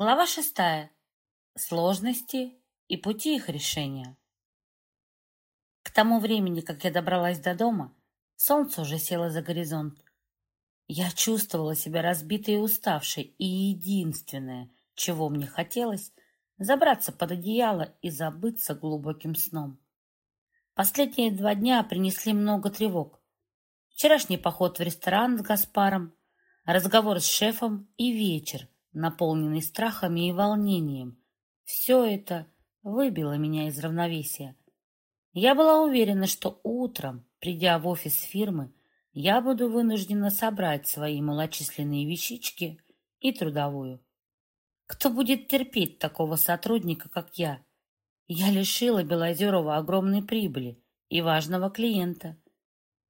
Глава шестая. Сложности и пути их решения. К тому времени, как я добралась до дома, солнце уже село за горизонт. Я чувствовала себя разбитой и уставшей, и единственное, чего мне хотелось, забраться под одеяло и забыться глубоким сном. Последние два дня принесли много тревог. Вчерашний поход в ресторан с Гаспаром, разговор с шефом и вечер, наполненный страхами и волнением. Все это выбило меня из равновесия. Я была уверена, что утром, придя в офис фирмы, я буду вынуждена собрать свои малочисленные вещички и трудовую. Кто будет терпеть такого сотрудника, как я? Я лишила Белозерова огромной прибыли и важного клиента.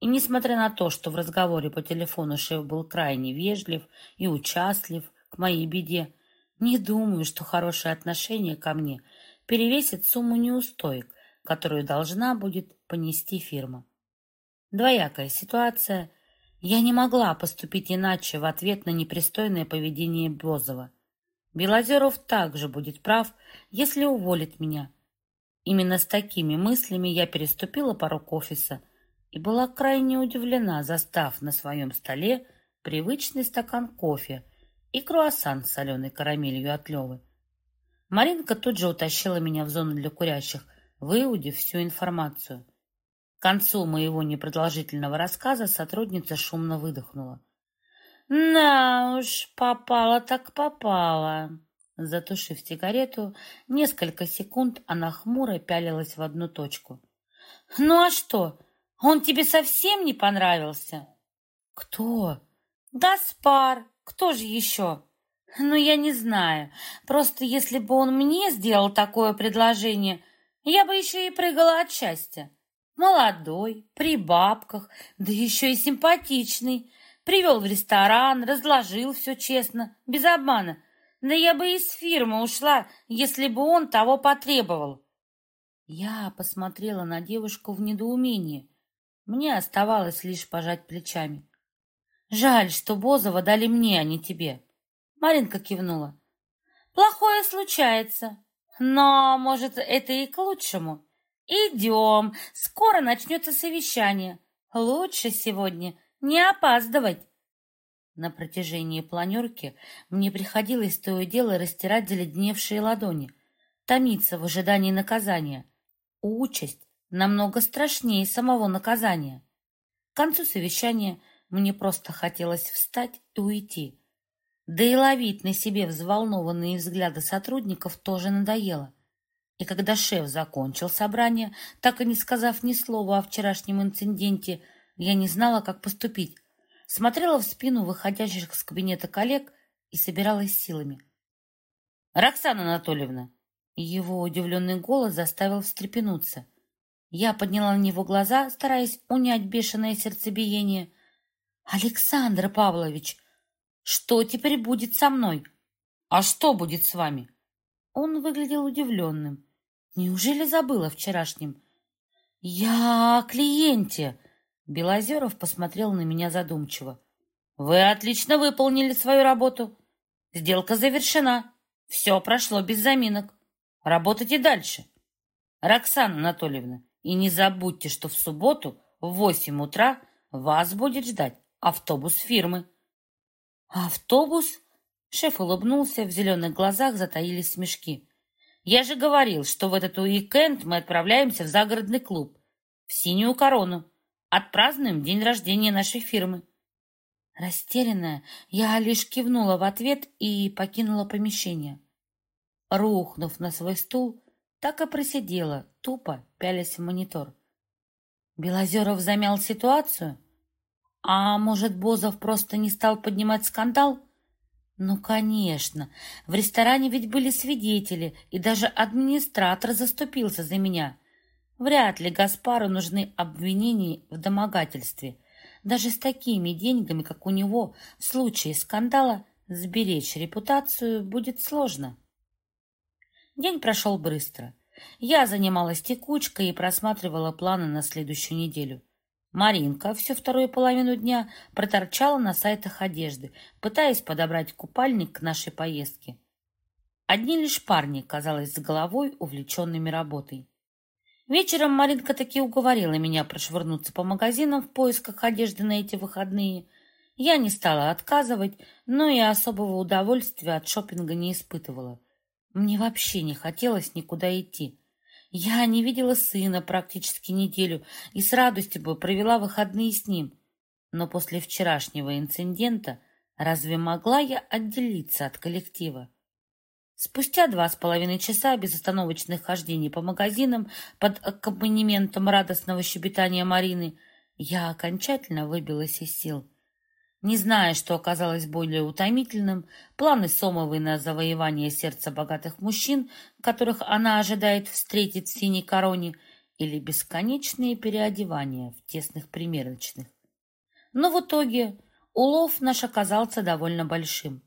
И несмотря на то, что в разговоре по телефону шеф был крайне вежлив и участлив, моей беде. Не думаю, что хорошее отношение ко мне перевесит сумму неустоек, которую должна будет понести фирма. Двоякая ситуация. Я не могла поступить иначе в ответ на непристойное поведение Бозова. Белозеров также будет прав, если уволит меня. Именно с такими мыслями я переступила порог офиса и была крайне удивлена, застав на своем столе привычный стакан кофе и круассан с соленой карамелью от Левы. Маринка тут же утащила меня в зону для курящих, выудив всю информацию. К концу моего непродолжительного рассказа сотрудница шумно выдохнула. «На уж, попала так попала!» Затушив сигарету, несколько секунд она хмуро пялилась в одну точку. «Ну а что, он тебе совсем не понравился?» «Кто?» «Гаспар, кто же еще? Ну, я не знаю. Просто если бы он мне сделал такое предложение, я бы еще и прыгала от счастья. Молодой, при бабках, да еще и симпатичный. Привел в ресторан, разложил все честно, без обмана. Да я бы из фирмы ушла, если бы он того потребовал. Я посмотрела на девушку в недоумении. Мне оставалось лишь пожать плечами. Жаль, что Бозова дали мне, а не тебе. Маринка кивнула. Плохое случается, но, может, это и к лучшему. Идем, скоро начнется совещание. Лучше сегодня не опаздывать. На протяжении планерки мне приходилось то и дело растирать заледневшие ладони, томиться в ожидании наказания. Участь намного страшнее самого наказания. К концу совещания мне просто хотелось встать и уйти. Да и ловить на себе взволнованные взгляды сотрудников тоже надоело. И когда шеф закончил собрание, так и не сказав ни слова о вчерашнем инциденте, я не знала, как поступить. Смотрела в спину выходящих из кабинета коллег и собиралась силами. «Роксана Анатольевна!» Его удивленный голос заставил встрепенуться. Я подняла на него глаза, стараясь унять бешеное сердцебиение, «Александр Павлович, что теперь будет со мной? А что будет с вами?» Он выглядел удивленным. «Неужели забыла о вчерашнем?» «Я о клиенте!» Белозеров посмотрел на меня задумчиво. «Вы отлично выполнили свою работу. Сделка завершена. Все прошло без заминок. Работайте дальше. Роксана Анатольевна, и не забудьте, что в субботу в восемь утра вас будет ждать автобус фирмы. Автобус? Шеф улыбнулся, в зеленых глазах затаились смешки. Я же говорил, что в этот уикенд мы отправляемся в загородный клуб, в синюю корону. Отпразднуем день рождения нашей фирмы. Растерянная, я лишь кивнула в ответ и покинула помещение. Рухнув на свой стул, так и просидела, тупо пялясь в монитор. Белозеров замял ситуацию — а может, Бозов просто не стал поднимать скандал? Ну, конечно. В ресторане ведь были свидетели, и даже администратор заступился за меня. Вряд ли Гаспару нужны обвинения в домогательстве. Даже с такими деньгами, как у него, в случае скандала сберечь репутацию будет сложно. День прошел быстро. Я занималась текучкой и просматривала планы на следующую неделю. Маринка всю вторую половину дня проторчала на сайтах одежды, пытаясь подобрать купальник к нашей поездке. Одни лишь парни, казалось, с головой увлеченными работой. Вечером Маринка таки уговорила меня прошвырнуться по магазинам в поисках одежды на эти выходные. Я не стала отказывать, но и особого удовольствия от шопинга не испытывала. Мне вообще не хотелось никуда идти. Я не видела сына практически неделю и с радостью бы провела выходные с ним. Но после вчерашнего инцидента разве могла я отделиться от коллектива? Спустя два с половиной часа безостановочных хождений по магазинам под аккомпанементом радостного щебетания Марины я окончательно выбилась из сил. Не зная, что оказалось более утомительным, планы Сомовой на завоевание сердца богатых мужчин, которых она ожидает встретить в синей короне, или бесконечные переодевания в тесных примерочных. Но в итоге улов наш оказался довольно большим.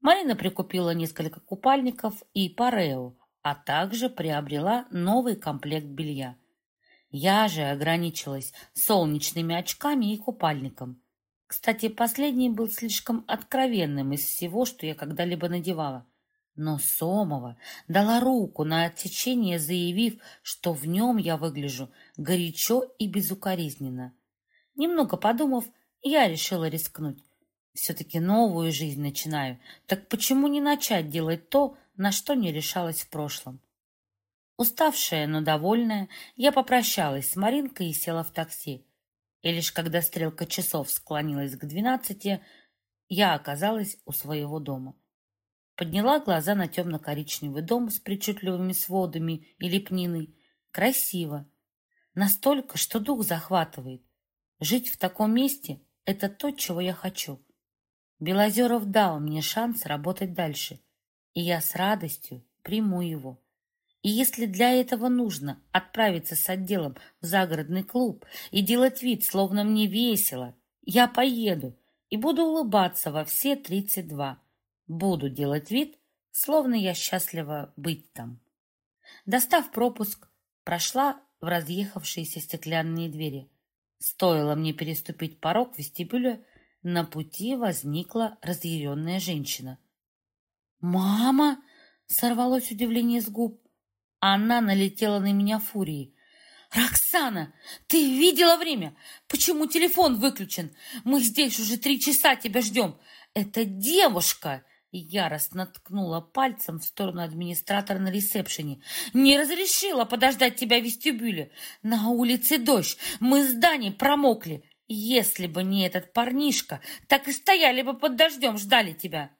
Марина прикупила несколько купальников и парео, а также приобрела новый комплект белья. Я же ограничилась солнечными очками и купальником. Кстати, последний был слишком откровенным из всего, что я когда-либо надевала. Но Сомова дала руку на отсечение, заявив, что в нем я выгляжу горячо и безукоризненно. Немного подумав, я решила рискнуть. Все-таки новую жизнь начинаю. Так почему не начать делать то, на что не решалась в прошлом? Уставшая, но довольная, я попрощалась с Маринкой и села в такси. И лишь когда стрелка часов склонилась к двенадцати, я оказалась у своего дома. Подняла глаза на темно-коричневый дом с причудливыми сводами и лепниной. Красиво. Настолько, что дух захватывает. Жить в таком месте — это то, чего я хочу. Белозеров дал мне шанс работать дальше, и я с радостью приму его. И если для этого нужно отправиться с отделом в загородный клуб и делать вид, словно мне весело, я поеду и буду улыбаться во все тридцать два. Буду делать вид, словно я счастлива быть там. Достав пропуск, прошла в разъехавшиеся стеклянные двери. Стоило мне переступить порог вестибюля, на пути возникла разъяренная женщина. «Мама!» — сорвалось удивление с губ. Она налетела на меня фурией. «Роксана, ты видела время? Почему телефон выключен? Мы здесь уже три часа тебя ждем. Это девушка!» Яростно ткнула пальцем в сторону администратора на ресепшене. «Не разрешила подождать тебя в вестибюле. На улице дождь. Мы с Даней промокли. Если бы не этот парнишка, так и стояли бы под дождем, ждали тебя.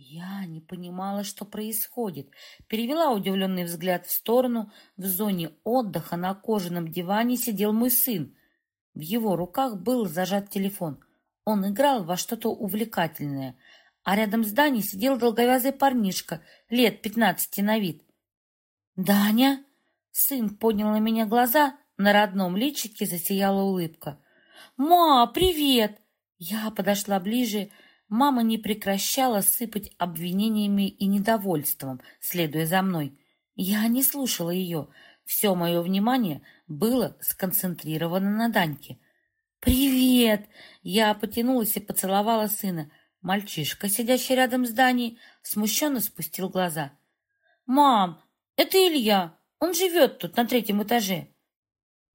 Я не понимала, что происходит. Перевела удивленный взгляд в сторону. В зоне отдыха на кожаном диване сидел мой сын. В его руках был зажат телефон. Он играл во что-то увлекательное. А рядом с Даней сидел долговязый парнишка, лет пятнадцати на вид. «Даня?» Сын поднял на меня глаза, на родном личике засияла улыбка. «Ма, привет!» Я подошла ближе. Мама не прекращала сыпать обвинениями и недовольством, следуя за мной. Я не слушала ее. Все мое внимание было сконцентрировано на Даньке. «Привет!» Я потянулась и поцеловала сына. Мальчишка, сидящий рядом с Даней, смущенно спустил глаза. «Мам, это Илья. Он живет тут, на третьем этаже».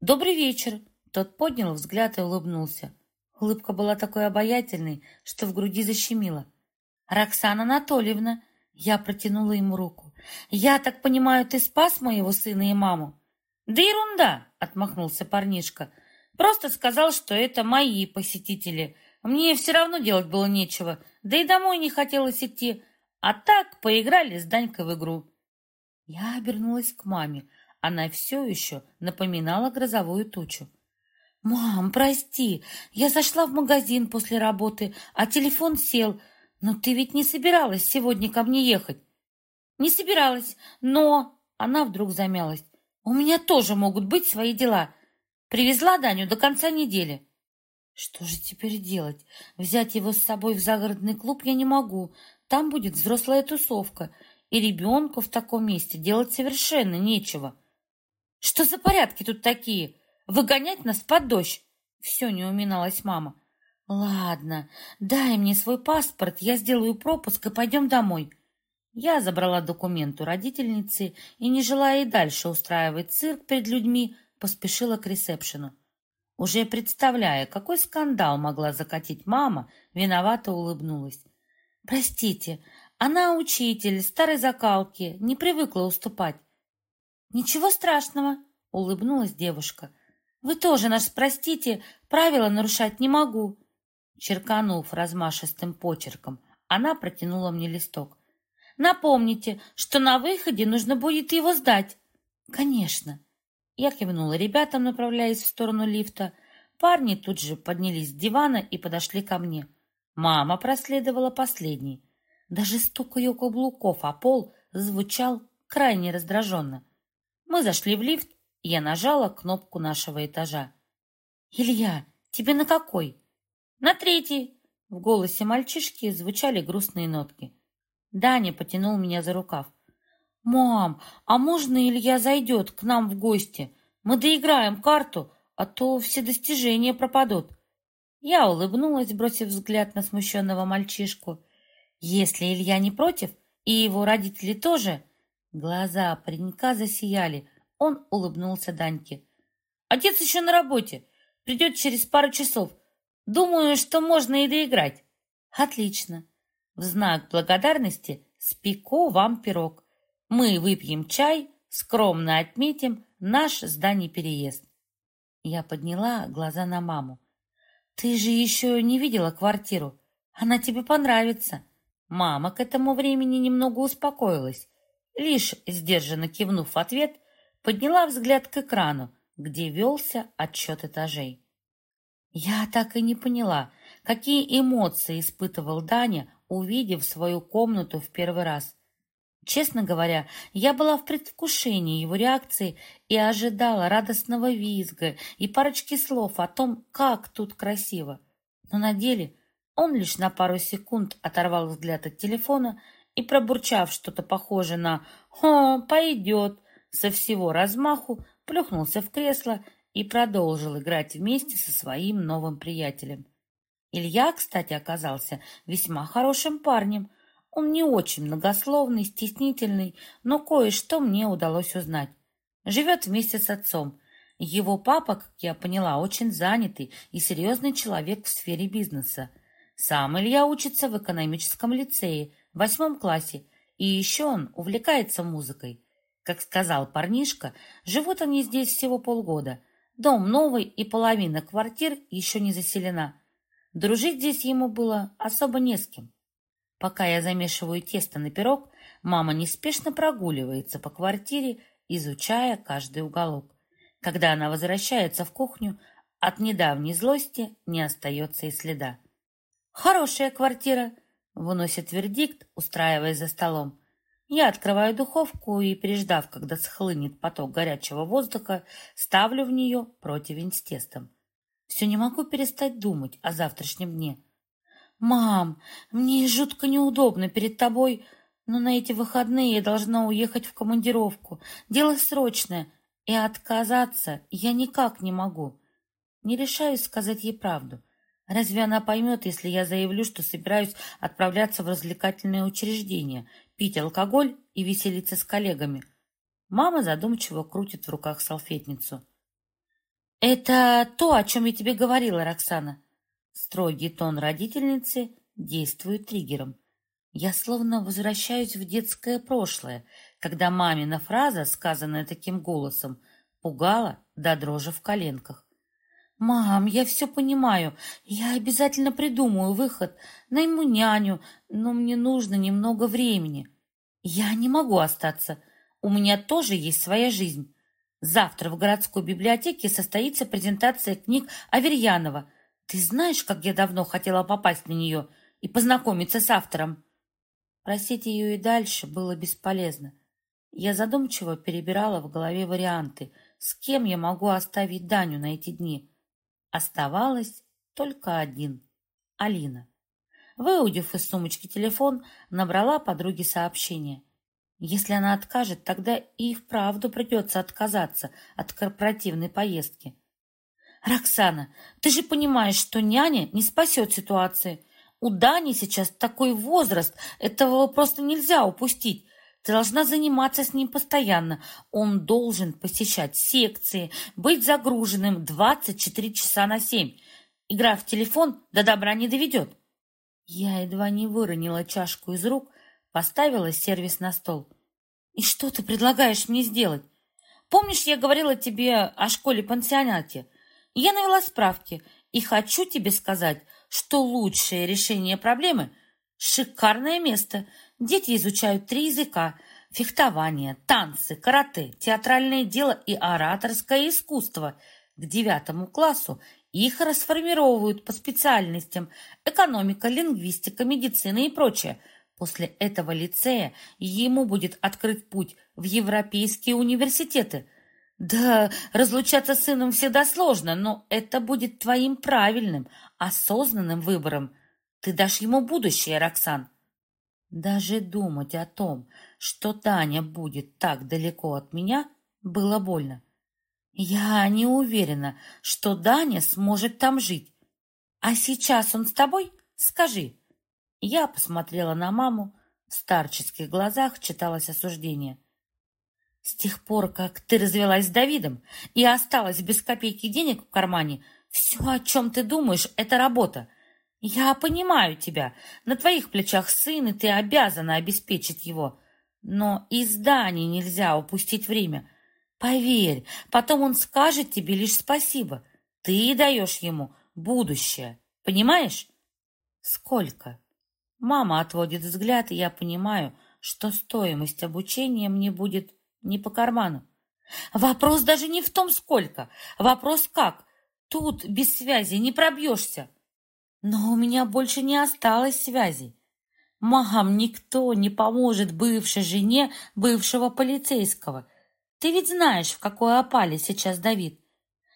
«Добрый вечер!» Тот поднял взгляд и улыбнулся. Улыбка была такой обаятельной, что в груди защемило. «Роксана Анатольевна!» Я протянула ему руку. «Я так понимаю, ты спас моего сына и маму?» «Да ерунда!» — отмахнулся парнишка. «Просто сказал, что это мои посетители. Мне все равно делать было нечего, да и домой не хотелось идти. А так поиграли с Данькой в игру». Я обернулась к маме. Она все еще напоминала грозовую тучу. «Мам, прости, я зашла в магазин после работы, а телефон сел. Но ты ведь не собиралась сегодня ко мне ехать?» «Не собиралась, но...» Она вдруг замялась. «У меня тоже могут быть свои дела. Привезла Даню до конца недели». «Что же теперь делать? Взять его с собой в загородный клуб я не могу. Там будет взрослая тусовка, и ребенку в таком месте делать совершенно нечего». «Что за порядки тут такие?» Выгонять нас под дождь!» Все не уминалась мама. «Ладно, дай мне свой паспорт, я сделаю пропуск и пойдем домой». Я забрала документ у родительницы и, не желая и дальше устраивать цирк перед людьми, поспешила к ресепшену. Уже представляя, какой скандал могла закатить мама, виновато улыбнулась. «Простите, она учитель старой закалки, не привыкла уступать». «Ничего страшного», — улыбнулась девушка. «Вы тоже нас простите, правила нарушать не могу». Черканув размашистым почерком, она протянула мне листок. Напомните, что на выходе нужно будет его сдать. Конечно. Я кивнула ребятам, направляясь в сторону лифта. Парни тут же поднялись с дивана и подошли ко мне. Мама проследовала последней. Даже стук ее каблуков о пол звучал крайне раздраженно. Мы зашли в лифт, я нажала кнопку нашего этажа. «Илья, тебе на какой?» «На третий!» В голосе мальчишки звучали грустные нотки. Даня потянул меня за рукав. «Мам, а можно Илья зайдет к нам в гости? Мы доиграем карту, а то все достижения пропадут». Я улыбнулась, бросив взгляд на смущенного мальчишку. «Если Илья не против, и его родители тоже...» Глаза паренька засияли. Он улыбнулся Даньке. «Отец еще на работе. Придет через пару часов. Думаю, что можно и доиграть». «Отлично. В знак благодарности спеку вам пирог. Мы выпьем чай, скромно отметим наш с Даней переезд. Я подняла глаза на маму. Ты же еще не видела квартиру. Она тебе понравится. Мама к этому времени немного успокоилась. Лишь, сдержанно кивнув в ответ, подняла взгляд к экрану, где велся отчет этажей. Я так и не поняла, какие эмоции испытывал Даня, увидев свою комнату в первый раз. Честно говоря, я была в предвкушении его реакции и ожидала радостного визга и парочки слов о том, как тут красиво. Но на деле он лишь на пару секунд оторвал взгляд от телефона и, пробурчав что-то похожее на «О, пойдет», со всего размаху плюхнулся в кресло и продолжил играть вместе со своим новым приятелем. Илья, кстати, оказался весьма хорошим парнем. Он не очень многословный, стеснительный, но кое-что мне удалось узнать. Живет вместе с отцом. Его папа, как я поняла, очень занятый и серьезный человек в сфере бизнеса. Сам Илья учится в экономическом лицее, в восьмом классе, и еще он увлекается музыкой. Как сказал парнишка, живут они здесь всего полгода. Дом новый, и половина квартир еще не заселена. Дружить здесь ему было особо не с кем. Пока я замешиваю тесто на пирог, мама неспешно прогуливается по квартире, изучая каждый уголок. Когда она возвращается в кухню, от недавней злости не остается и следа. «Хорошая квартира», — выносит вердикт, устраиваясь за столом. Я открываю духовку и, переждав, когда схлынет поток горячего воздуха, ставлю в нее противень с тестом. Все не могу перестать думать о завтрашнем дне. «Мам, мне жутко неудобно перед тобой, но на эти выходные я должна уехать в командировку. Дело срочное, и отказаться я никак не могу. Не решаюсь сказать ей правду. Разве она поймет, если я заявлю, что собираюсь отправляться в развлекательное учреждение, пить алкоголь и веселиться с коллегами?» Мама задумчиво крутит в руках салфетницу. «Это то, о чем я тебе говорила, Роксана». Строгий тон родительницы действует триггером. Я словно возвращаюсь в детское прошлое, когда мамина фраза, сказанная таким голосом, пугала до дрожи в коленках. «Мам, я все понимаю. Я обязательно придумаю выход. Найму няню, но мне нужно немного времени. Я не могу остаться. У меня тоже есть своя жизнь. Завтра в городской библиотеке состоится презентация книг Аверьянова. Ты знаешь, как я давно хотела попасть на нее и познакомиться с автором?» Просить ее и дальше было бесполезно. Я задумчиво перебирала в голове варианты, с кем я могу оставить Даню на эти дни. Оставалось только один — Алина. Выудив из сумочки телефон, набрала подруге сообщение — если она откажет, тогда и вправду придется отказаться от корпоративной поездки. «Роксана, ты же понимаешь, что няня не спасет ситуации. У Дани сейчас такой возраст, этого просто нельзя упустить. Должна заниматься с ним постоянно. Он должен посещать секции, быть загруженным 24 часа на 7. Игра в телефон до добра не доведет. Я едва не выронила чашку из рук, поставила сервис на стол. И что ты предлагаешь мне сделать? Помнишь, я говорила тебе о школе-пансионате? Я навела справки и хочу тебе сказать, что лучшее решение проблемы – шикарное место. Дети изучают три языка – фехтование, танцы, карате, театральное дело и ораторское искусство. К девятому классу их расформировывают по специальностям – экономика, лингвистика, медицина и прочее. После этого лицея ему будет открыт путь в европейские университеты. Да, разлучаться с сыном всегда сложно, но это будет твоим правильным, осознанным выбором. Ты дашь ему будущее, Роксан. Даже думать о том, что Таня будет так далеко от меня, было больно. Я не уверена, что Даня сможет там жить. А сейчас он с тобой? Скажи. Я посмотрела на маму. В старческих глазах читалось осуждение. С тех пор, как ты развелась с Давидом и осталась без копейки денег в кармане, все, о чем ты думаешь, это работа. Я понимаю тебя. На твоих плечах сын, и ты обязана обеспечить его. Но из Дани нельзя упустить время. Поверь, потом он скажет тебе лишь спасибо. Ты даешь ему будущее. Понимаешь? Сколько? Мама отводит взгляд, и я понимаю, что стоимость обучения мне будет не по карману. Вопрос даже не в том, сколько. Вопрос как. Тут без связи не пробьешься. Но у меня больше не осталось связей. Мам, никто не поможет бывшей жене бывшего полицейского. Ты ведь знаешь, в какой опале сейчас Давид.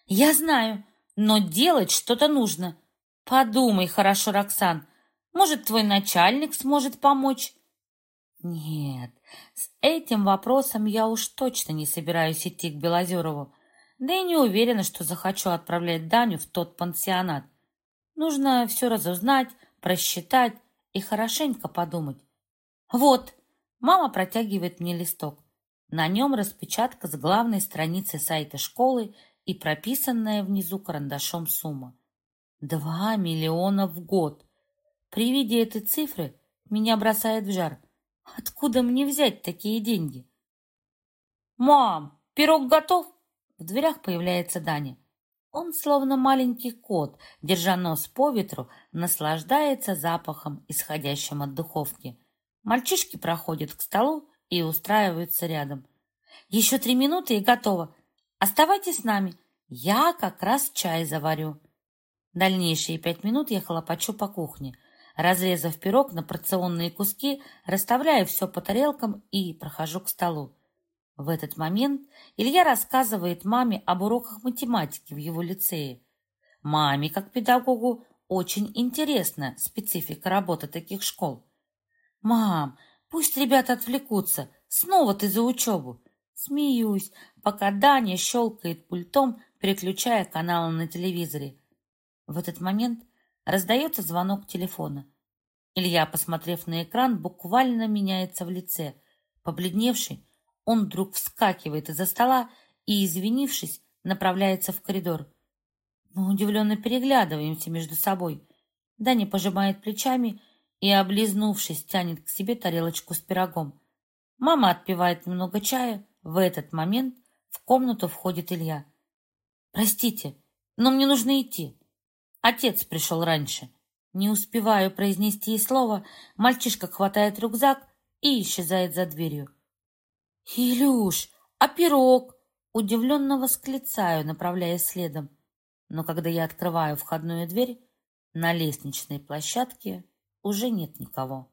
Я знаю, но делать что-то нужно. Подумай хорошо, Роксан. Может, твой начальник сможет помочь? Нет, с этим вопросом я уж точно не собираюсь идти к Белозерову. Да и не уверена, что захочу отправлять Даню в тот пансионат. Нужно все разузнать, просчитать и хорошенько подумать. Вот, мама протягивает мне листок. На нем распечатка с главной страницы сайта школы и прописанная внизу карандашом сумма. Два миллиона в год. При виде этой цифры меня бросает в жар. Откуда мне взять такие деньги? «Мам, пирог готов?» В дверях появляется Даня. Он, словно маленький кот, держа нос по ветру, наслаждается запахом, исходящим от духовки. Мальчишки проходят к столу и устраиваются рядом. «Еще три минуты и готово. Оставайтесь с нами. Я как раз чай заварю». Дальнейшие пять минут я хлопочу по кухне, разрезав пирог на порционные куски, расставляю все по тарелкам и прохожу к столу. В этот момент Илья рассказывает маме об уроках математики в его лицее. Маме, как педагогу, очень интересна специфика работы таких школ. «Мам, пусть ребята отвлекутся, снова ты за учебу!» Смеюсь, пока Даня щелкает пультом, переключая каналы на телевизоре. В этот момент раздается звонок телефона. Илья, посмотрев на экран, буквально меняется в лице. Побледневший, он вдруг вскакивает из-за стола и, извинившись, направляется в коридор. Мы удивленно переглядываемся между собой. Даня пожимает плечами и, облизнувшись, тянет к себе тарелочку с пирогом. Мама отпивает немного чая, в этот момент в комнату входит Илья. «Простите, но мне нужно идти. Отец пришел раньше». Не успеваю произнести и слова, мальчишка хватает рюкзак и исчезает за дверью. «Илюш, а пирог?» Удивленно восклицаю, направляясь следом. Но когда я открываю входную дверь, на лестничной площадке уже нет никого.